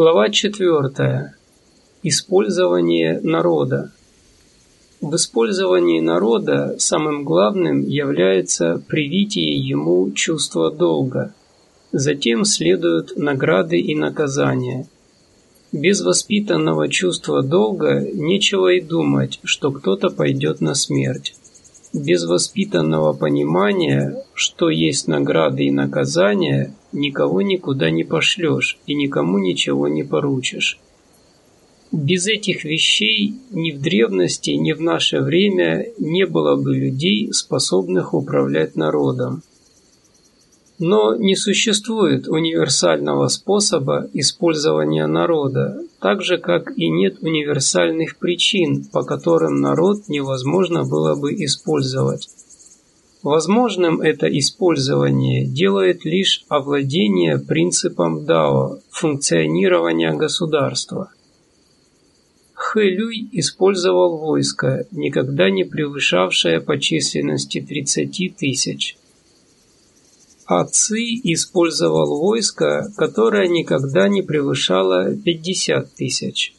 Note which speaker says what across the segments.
Speaker 1: Глава 4. Использование народа. В использовании народа самым главным является привитие ему чувства долга. Затем следуют награды и наказания. Без воспитанного чувства долга нечего и думать, что кто-то пойдет на смерть. Без воспитанного понимания, что есть награды и наказания, никого никуда не пошлешь и никому ничего не поручишь. Без этих вещей ни в древности, ни в наше время не было бы людей, способных управлять народом. Но не существует универсального способа использования народа, так же как и нет универсальных причин, по которым народ невозможно было бы использовать. Возможным это использование делает лишь овладение принципом Дао, функционирования государства. Хэлюй использовал войско, никогда не превышавшее по численности 30 тысяч. А Ци использовал войско, которое никогда не превышало 50 тысяч.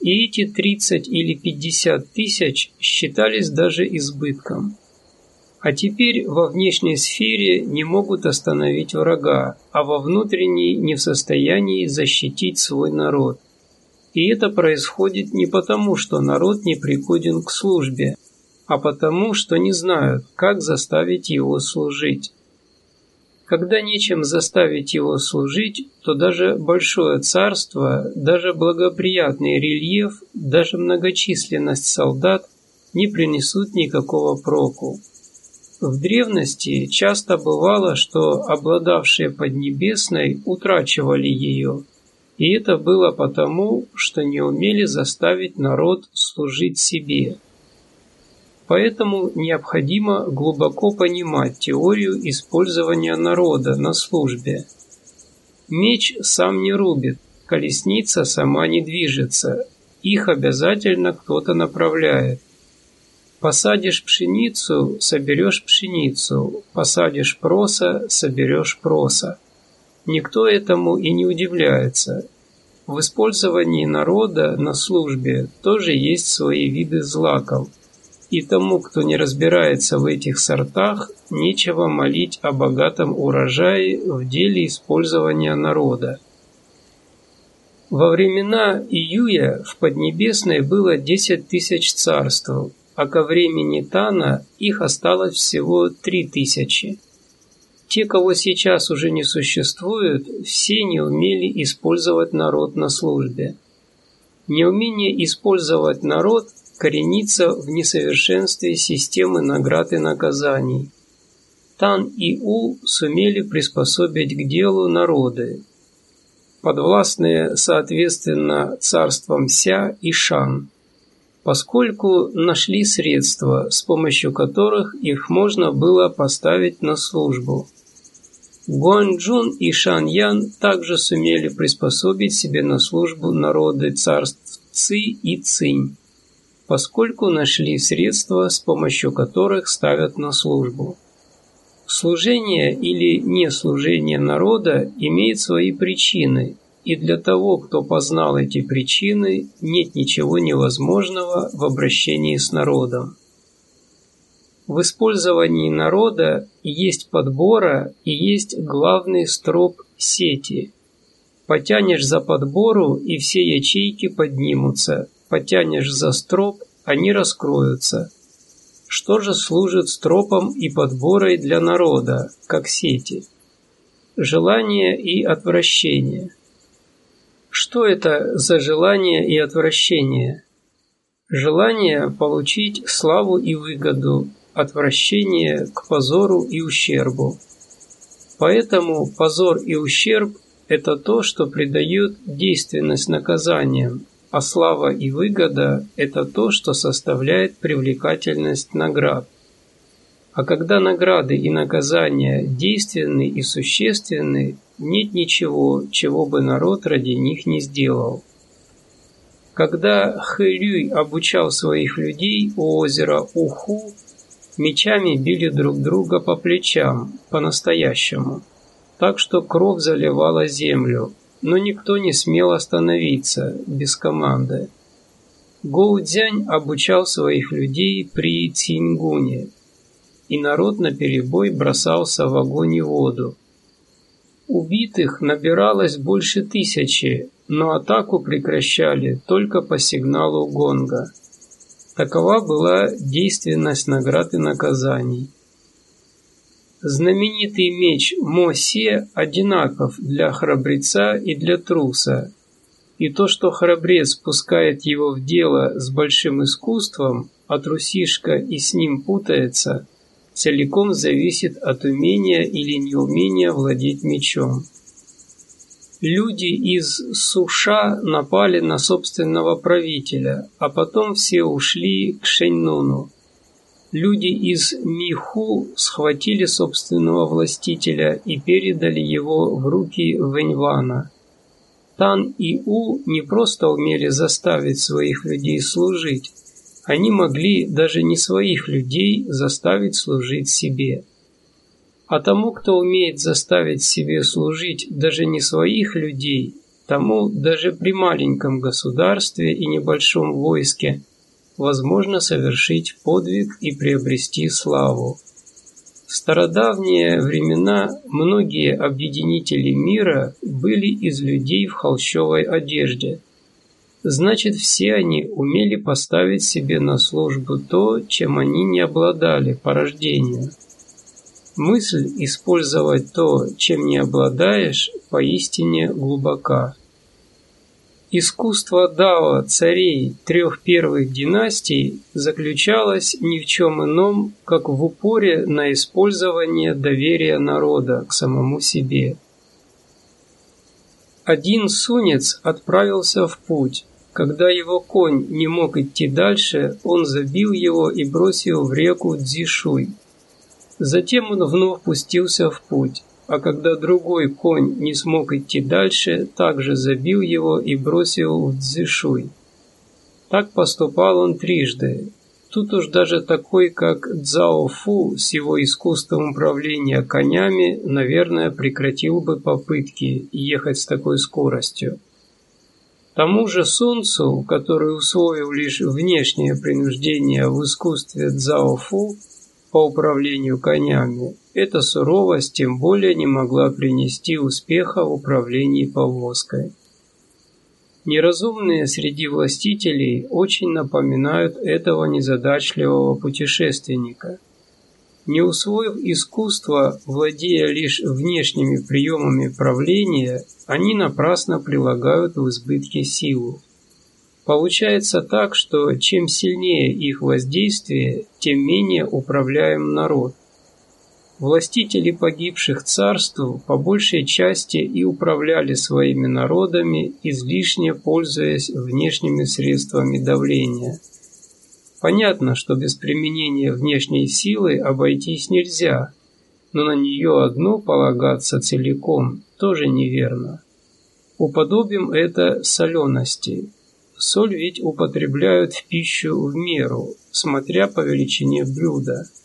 Speaker 1: И эти 30 или 50 тысяч считались даже избытком. А теперь во внешней сфере не могут остановить врага, а во внутренней не в состоянии защитить свой народ. И это происходит не потому, что народ не пригоден к службе, а потому, что не знают, как заставить его служить. Когда нечем заставить его служить, то даже большое царство, даже благоприятный рельеф, даже многочисленность солдат не принесут никакого проку. В древности часто бывало, что обладавшие Поднебесной утрачивали ее, и это было потому, что не умели заставить народ служить себе. Поэтому необходимо глубоко понимать теорию использования народа на службе. Меч сам не рубит, колесница сама не движется, их обязательно кто-то направляет. Посадишь пшеницу – соберешь пшеницу, посадишь проса – соберешь проса. Никто этому и не удивляется. В использовании народа на службе тоже есть свои виды злаков – и тому, кто не разбирается в этих сортах, нечего молить о богатом урожае в деле использования народа. Во времена Июя в Поднебесной было 10 тысяч царств, а ко времени Тана их осталось всего 3 тысячи. Те, кого сейчас уже не существует, все не умели использовать народ на службе. Неумение использовать народ коренится в несовершенстве системы наград и наказаний. Тан и У сумели приспособить к делу народы, подвластные соответственно царствам Ся и Шан, поскольку нашли средства, с помощью которых их можно было поставить на службу. Гуанчжун и Шан Ян также сумели приспособить себе на службу народы царств Ци и Цинь поскольку нашли средства, с помощью которых ставят на службу. Служение или неслужение народа имеет свои причины, и для того, кто познал эти причины, нет ничего невозможного в обращении с народом. В использовании народа есть подбора и есть главный строп сети. Потянешь за подбору, и все ячейки поднимутся, потянешь за строп, они раскроются. Что же служит стропом и подборой для народа, как сети? Желание и отвращение. Что это за желание и отвращение? Желание получить славу и выгоду, отвращение к позору и ущербу. Поэтому позор и ущерб – это то, что придает действенность наказаниям, а слава и выгода – это то, что составляет привлекательность наград. А когда награды и наказания действенны и существенны, нет ничего, чего бы народ ради них не сделал. Когда Хэлюй обучал своих людей у озера Уху, мечами били друг друга по плечам, по-настоящему, так что кровь заливала землю, но никто не смел остановиться без команды. Гоудзянь обучал своих людей при Цингуне, и народ наперебой бросался в огонь и воду. Убитых набиралось больше тысячи, но атаку прекращали только по сигналу гонга. Такова была действенность наград и наказаний. Знаменитый меч Мосе одинаков для храбреца и для труса, и то, что храбрец пускает его в дело с большим искусством, а трусишка и с ним путается, целиком зависит от умения или неумения владеть мечом. Люди из Суша напали на собственного правителя, а потом все ушли к Шеньнуну. Люди из Миху схватили собственного властителя и передали его в руки Вэньвана. Тан и У не просто умели заставить своих людей служить, они могли даже не своих людей заставить служить себе. А тому, кто умеет заставить себе служить даже не своих людей, тому даже при маленьком государстве и небольшом войске возможно совершить подвиг и приобрести славу. В стародавние времена многие объединители мира были из людей в холщовой одежде. Значит, все они умели поставить себе на службу то, чем они не обладали по рождению. Мысль использовать то, чем не обладаешь, поистине глубока. Искусство Дао царей трех первых династий заключалось ни в чем ином, как в упоре на использование доверия народа к самому себе. Один сунец отправился в путь. Когда его конь не мог идти дальше, он забил его и бросил в реку Дзишуй. Затем он вновь пустился в путь а когда другой конь не смог идти дальше, также забил его и бросил в Цзишуй. Так поступал он трижды. Тут уж даже такой, как Цзао Фу с его искусством управления конями, наверное, прекратил бы попытки ехать с такой скоростью. Тому же Сунцу, который усвоил лишь внешнее принуждение в искусстве Цзао Фу по управлению конями, эта суровость тем более не могла принести успеха в управлении повозкой. Неразумные среди властителей очень напоминают этого незадачливого путешественника. Не усвоив искусство, владея лишь внешними приемами правления, они напрасно прилагают в избытке силу. Получается так, что чем сильнее их воздействие, тем менее управляем народ – Властители погибших царств по большей части и управляли своими народами, излишне пользуясь внешними средствами давления. Понятно, что без применения внешней силы обойтись нельзя, но на нее одну полагаться целиком тоже неверно. Уподобим это солености. Соль ведь употребляют в пищу в меру, смотря по величине блюда –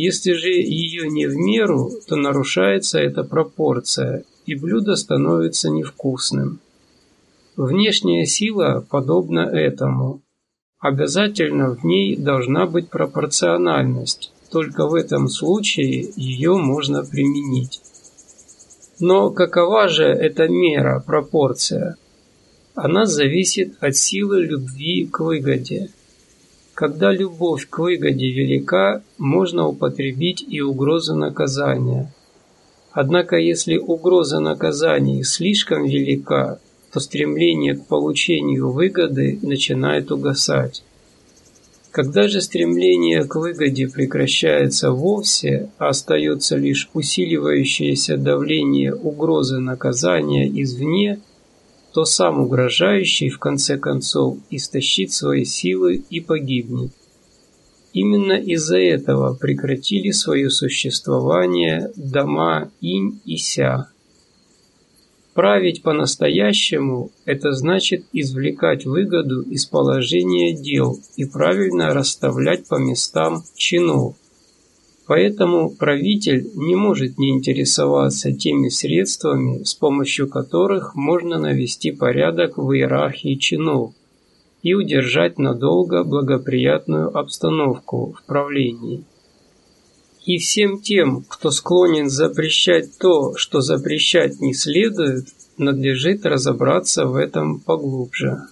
Speaker 1: если же ее не в меру, то нарушается эта пропорция, и блюдо становится невкусным. Внешняя сила подобна этому. Обязательно в ней должна быть пропорциональность, только в этом случае ее можно применить. Но какова же эта мера, пропорция? Она зависит от силы любви к выгоде. Когда любовь к выгоде велика, можно употребить и угрозу наказания. Однако если угроза наказаний слишком велика, то стремление к получению выгоды начинает угасать. Когда же стремление к выгоде прекращается вовсе, а остается лишь усиливающееся давление угрозы наказания извне, то сам угрожающий в конце концов истощит свои силы и погибнет. Именно из-за этого прекратили свое существование дома Инь и Ся. Править по-настоящему – это значит извлекать выгоду из положения дел и правильно расставлять по местам чинов. Поэтому правитель не может не интересоваться теми средствами, с помощью которых можно навести порядок в иерархии чинов и удержать надолго благоприятную обстановку в правлении. И всем тем, кто склонен запрещать то, что запрещать не следует, надлежит разобраться в этом поглубже.